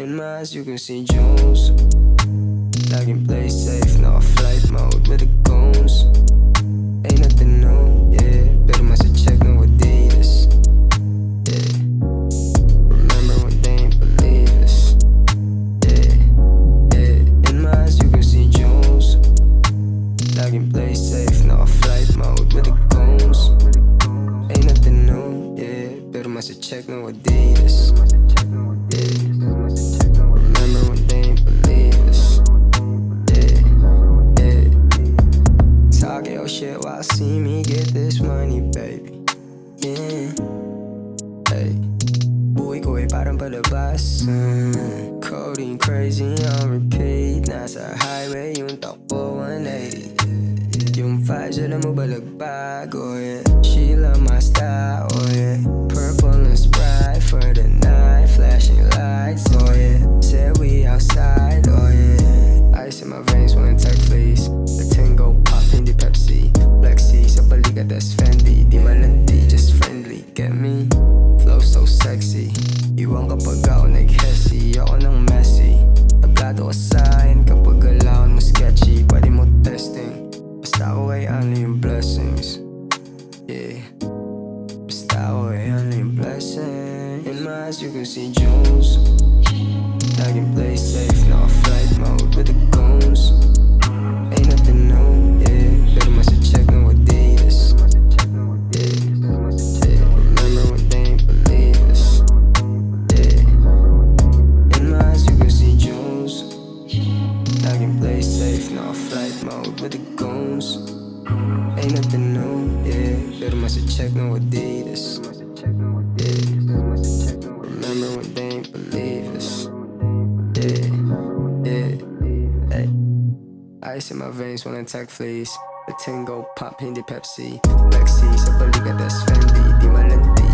In my eyes, you can see Jones. Laging play safe, no flight mode with the goons. Ain't nothing new, yeah. Better mas check no Adidas. Yeah. Remember when they ain't believe us. Yeah, yeah. In my eyes, you can see Jones. Laging play safe, no flight mode with the goons. Ain't nothing new, yeah. Pero mas check no Adidas. See me get this money, baby. Yeah. Hey. Buhay ko ay parang palabasan Coding crazy on repeat Nasa highway yung takbo 180 Yung vibes alam mo balagbag, oh yeah She love my style, oh yeah Purple Di malandi, just friendly, get me? Flow so sexy. Iwan kapag ako nag-hesi Ako ng messy. Tablado ka sa'kin kapag galawan mo sketchy Pwede mo testing. Basta ako ay ano yung blessings. Yeah. Basta ako ay ano yung blessing In my eyes you can see Jones Laging play safe, Play safe, no flight mode with the goons. Ain't nothing new, yeah. Pero mas check no Adidas. Yeah Remember when they ain't believe us. Yeah, yeah, hey. Ice in my veins, wanna tech fleas. The tingo pop, hindi Pepsi. Sea, sa balikat, that's Fendi. Di malandi